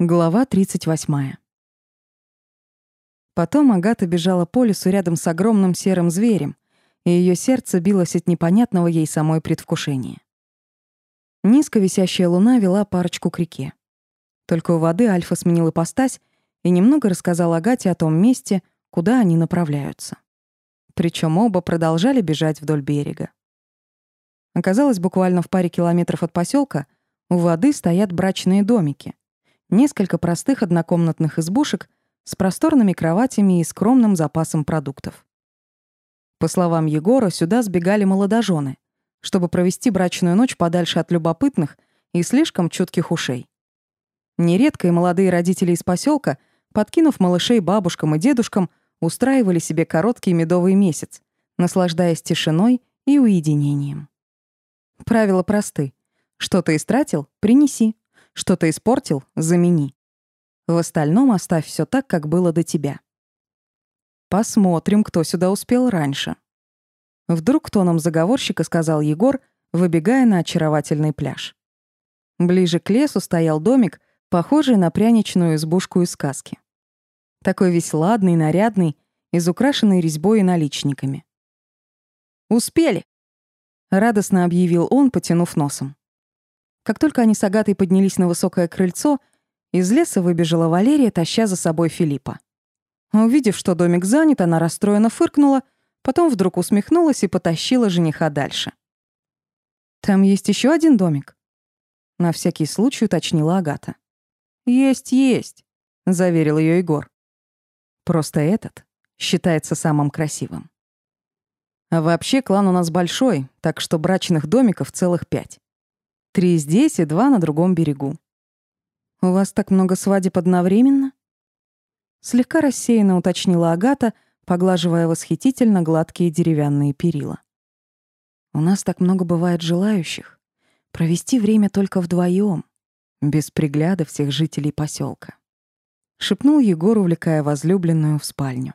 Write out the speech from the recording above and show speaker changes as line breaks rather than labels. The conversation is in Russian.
Глава 38. Потом Агата бежала по лесу рядом с огромным серым зверем, и ее сердце билось от непонятного ей самой предвкушения. Низко висящая луна вела парочку к реке. Только у воды Альфа сменил ипостась и немного рассказал Агате о том месте, куда они направляются. Причем оба продолжали бежать вдоль берега. Оказалось, буквально в паре километров от поселка у воды стоят брачные домики — Несколько простых однокомнатных избушек с просторными кроватями и скромным запасом продуктов. По словам Егора, сюда сбегали молодожены, чтобы провести брачную ночь подальше от любопытных и слишком чутких ушей. Нередко и молодые родители из поселка, подкинув малышей бабушкам и дедушкам, устраивали себе короткий медовый месяц, наслаждаясь тишиной и уединением. Правила просты. Что то истратил — принеси. Что-то испортил — замени. В остальном оставь все так, как было до тебя. Посмотрим, кто сюда успел раньше. Вдруг тоном заговорщика сказал Егор, выбегая на очаровательный пляж. Ближе к лесу стоял домик, похожий на пряничную избушку из сказки. Такой весь ладный, нарядный, изукрашенный резьбой и наличниками. «Успели!» — радостно объявил он, потянув носом. Как только они с Агатой поднялись на высокое крыльцо, из леса выбежала Валерия, таща за собой Филиппа. Увидев, что домик занят, она расстроенно фыркнула, потом вдруг усмехнулась и потащила жениха дальше. «Там есть еще один домик?» На всякий случай уточнила Агата. «Есть, есть», — заверил ее Егор. «Просто этот считается самым красивым. А вообще клан у нас большой, так что брачных домиков целых пять. Три здесь и два на другом берегу. У вас так много свадеб одновременно? Слегка рассеянно уточнила Агата, поглаживая восхитительно гладкие деревянные перила. У нас так много бывает желающих провести время только вдвоем, без пригляда всех жителей поселка. Шепнул Егор, увлекая возлюбленную в спальню.